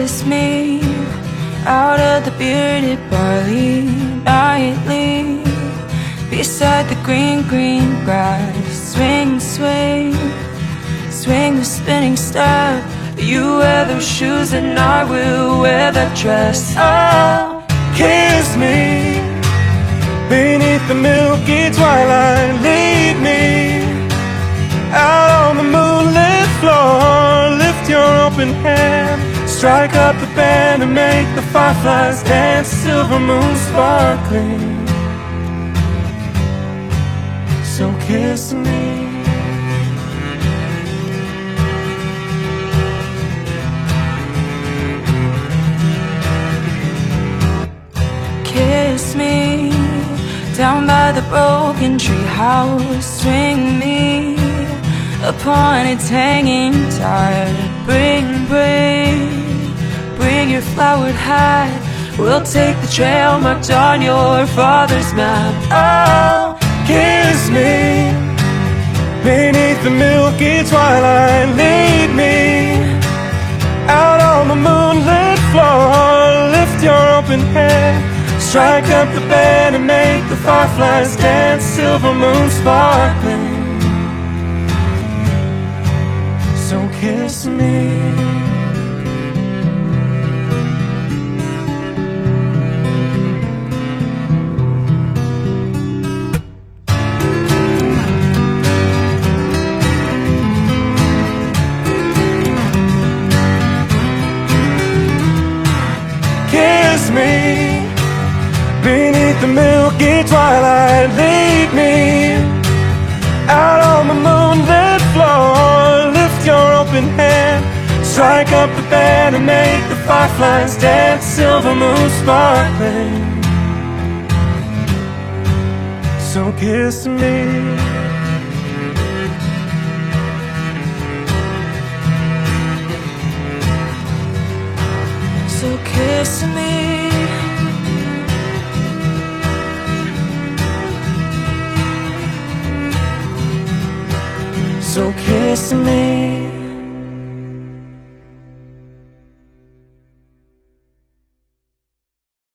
kiss me out of the bearded barley nightly beside the green, green grass. Swing, swing, swing the spinning step. You wear those shoes and I will wear that dress. Oh, Kiss me beneath the milky twilight. Lead me out on the moonlit floor. Lift your open hand, strike up the band and make the fireflies dance. Silver moon sparkling. So kiss me. kiss me down by the broken tree house. Swing me upon its hanging tide. Bring, bring, bring your flowered hat. We'll take the trail marked on your father's map. Oh, Kiss me beneath the milky twilight. Lead me out on the moonlit floor. Lift your open hand, strike up the band and make the fireflies dance. Silver moon sparkling. So kiss me. Beneath the milky twilight. Lead me out on the moonlit floor. Lift your open hand, strike up the band and make the fireflies dance. Silver moon sparkling. So kiss me. so kiss me. so kiss me